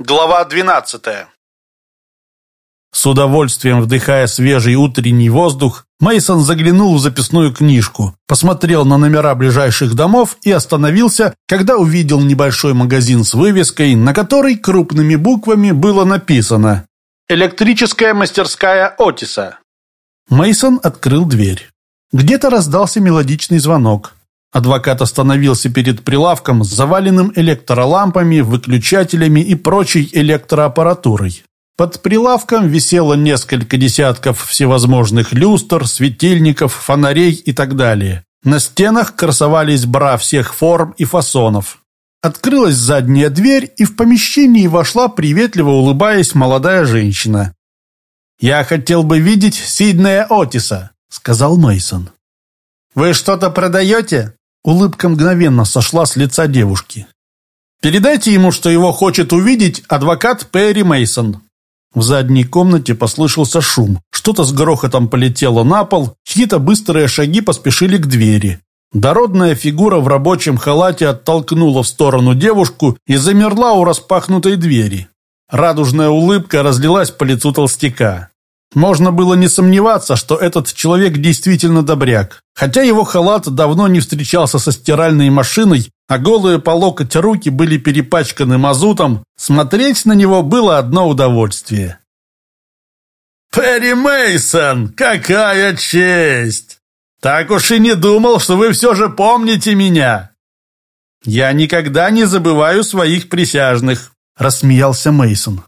Глава 12. С удовольствием вдыхая свежий утренний воздух, Мейсон заглянул в записную книжку, посмотрел на номера ближайших домов и остановился, когда увидел небольшой магазин с вывеской, на которой крупными буквами было написано Электрическая мастерская Отиса. Мейсон открыл дверь. Где-то раздался мелодичный звонок. Адвокат остановился перед прилавком с заваленным электролампами, выключателями и прочей электроаппаратурой. Под прилавком висело несколько десятков всевозможных люстр, светильников, фонарей и так далее. На стенах красовались бра всех форм и фасонов. Открылась задняя дверь, и в помещении вошла, приветливо улыбаясь, молодая женщина. «Я хотел бы видеть Сиднея Отиса», — сказал Мейсон. «Вы что-то продаете?» Улыбка мгновенно сошла с лица девушки. «Передайте ему, что его хочет увидеть адвокат Перри Мейсон. В задней комнате послышался шум. Что-то с грохотом полетело на пол, чьи-то быстрые шаги поспешили к двери. Дородная фигура в рабочем халате оттолкнула в сторону девушку и замерла у распахнутой двери. Радужная улыбка разлилась по лицу толстяка. Можно было не сомневаться, что этот человек действительно добряк. Хотя его халат давно не встречался со стиральной машиной, а голые по локоть руки были перепачканы мазутом, смотреть на него было одно удовольствие. «Перри Мейсон, какая честь! Так уж и не думал, что вы все же помните меня!» «Я никогда не забываю своих присяжных», — рассмеялся Мейсон.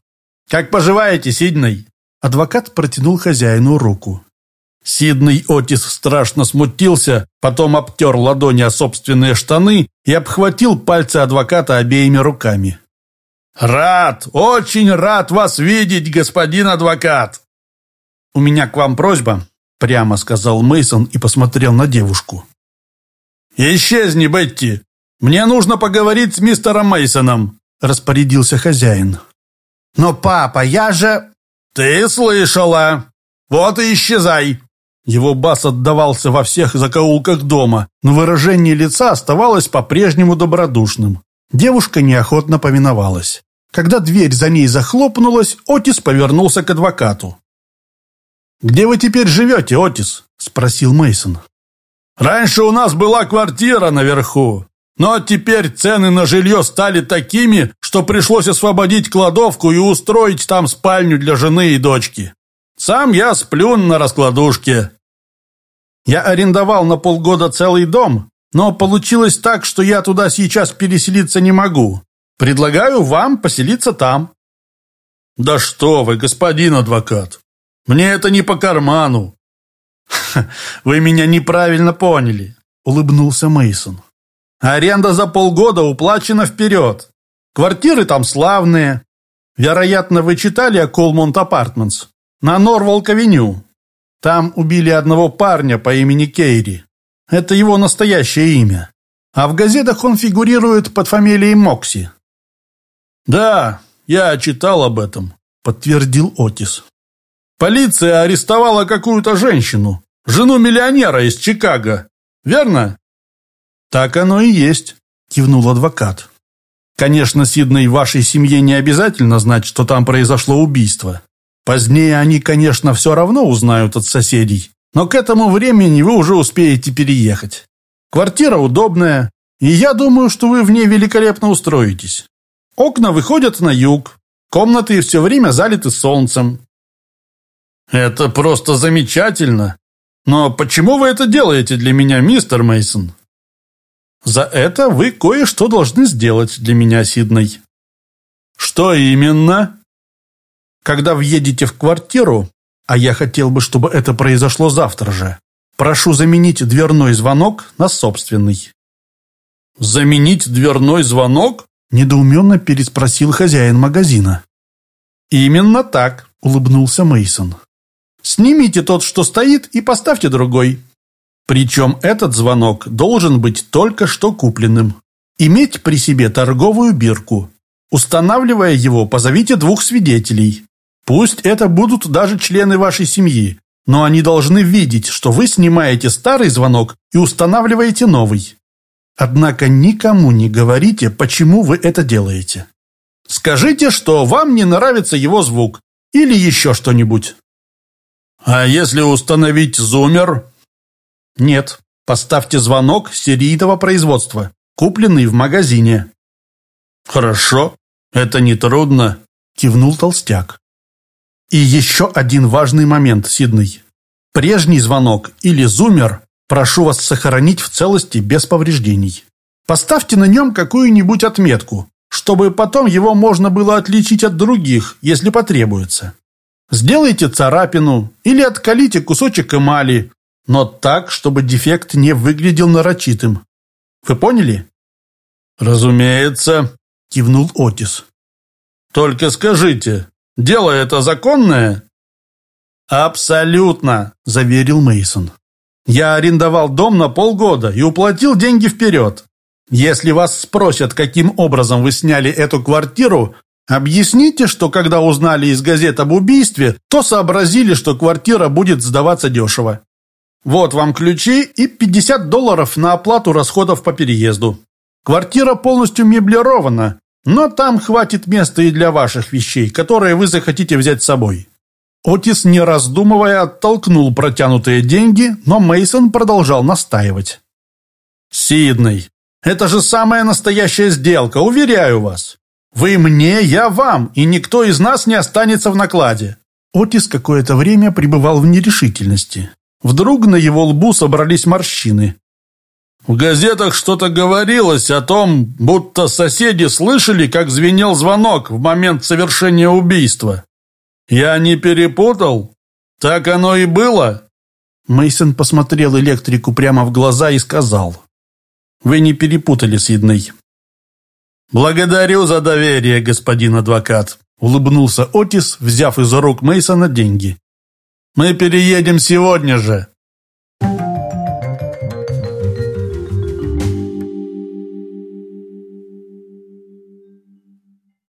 «Как поживаете, Сидней?» Адвокат протянул хозяину руку. Сидный Отис страшно смутился, потом обтер ладони о собственные штаны и обхватил пальцы адвоката обеими руками. «Рад, очень рад вас видеть, господин адвокат!» «У меня к вам просьба», — прямо сказал Мейсон и посмотрел на девушку. «Исчезни, Бетти! Мне нужно поговорить с мистером Мейсоном, распорядился хозяин. «Но, папа, я же...» «Ты слышала! Вот и исчезай!» Его бас отдавался во всех закоулках дома, но выражение лица оставалось по-прежнему добродушным. Девушка неохотно повиновалась. Когда дверь за ней захлопнулась, Отис повернулся к адвокату. «Где вы теперь живете, Отис?» – спросил Мейсон. «Раньше у нас была квартира наверху, но теперь цены на жилье стали такими, что пришлось освободить кладовку и устроить там спальню для жены и дочки. Сам я сплю на раскладушке. Я арендовал на полгода целый дом, но получилось так, что я туда сейчас переселиться не могу. Предлагаю вам поселиться там. Да что вы, господин адвокат, мне это не по карману. Вы меня неправильно поняли, улыбнулся Мейсон. Аренда за полгода уплачена вперед. Квартиры там славные. Вероятно, вы читали о Колмонт Апартментс на Норволк-авеню. Там убили одного парня по имени Кейри. Это его настоящее имя. А в газетах он фигурирует под фамилией Мокси. «Да, я читал об этом», — подтвердил Отис. «Полиция арестовала какую-то женщину, жену миллионера из Чикаго. Верно?» «Так оно и есть», – кивнул адвокат. «Конечно, Сидней, вашей семье не обязательно знать, что там произошло убийство. Позднее они, конечно, все равно узнают от соседей, но к этому времени вы уже успеете переехать. Квартира удобная, и я думаю, что вы в ней великолепно устроитесь. Окна выходят на юг, комнаты все время залиты солнцем». «Это просто замечательно! Но почему вы это делаете для меня, мистер Мейсон? За это вы кое-что должны сделать для меня, Сидней. Что именно? Когда въедете в квартиру, а я хотел бы, чтобы это произошло завтра же, прошу заменить дверной звонок на собственный. Заменить дверной звонок? Недоуменно переспросил хозяин магазина. Именно так, улыбнулся Мейсон. Снимите тот, что стоит, и поставьте другой. Причем этот звонок должен быть только что купленным. Иметь при себе торговую бирку. Устанавливая его, позовите двух свидетелей. Пусть это будут даже члены вашей семьи, но они должны видеть, что вы снимаете старый звонок и устанавливаете новый. Однако никому не говорите, почему вы это делаете. Скажите, что вам не нравится его звук или еще что-нибудь. А если установить зумер? Нет. Поставьте звонок серийного производства, купленный в магазине. Хорошо. Это нетрудно, кивнул толстяк. И еще один важный момент, Сиднey. Прежний звонок или зумер прошу вас сохранить в целости без повреждений. Поставьте на нем какую-нибудь отметку, чтобы потом его можно было отличить от других, если потребуется. Сделайте царапину или откалите кусочек эмали, но так, чтобы дефект не выглядел нарочитым. Вы поняли? Разумеется, кивнул Отис. Только скажите, дело это законное? Абсолютно, заверил Мейсон. Я арендовал дом на полгода и уплатил деньги вперед. Если вас спросят, каким образом вы сняли эту квартиру, объясните, что когда узнали из газет об убийстве, то сообразили, что квартира будет сдаваться дешево. Вот вам ключи и 50 долларов на оплату расходов по переезду. Квартира полностью меблирована, но там хватит места и для ваших вещей, которые вы захотите взять с собой. Отис, не раздумывая, оттолкнул протянутые деньги, но Мейсон продолжал настаивать. «Сидней, это же самая настоящая сделка, уверяю вас. Вы мне, я вам, и никто из нас не останется в накладе». Отис какое-то время пребывал в нерешительности. Вдруг на его лбу собрались морщины. В газетах что-то говорилось о том, будто соседи слышали, как звенел звонок в момент совершения убийства. Я не перепутал? Так оно и было? Мейсон посмотрел электрику прямо в глаза и сказал. Вы не перепутали, Сидней. Благодарю за доверие, господин адвокат. Улыбнулся Отис, взяв из рук Мейсона деньги. Мы переедем сегодня же.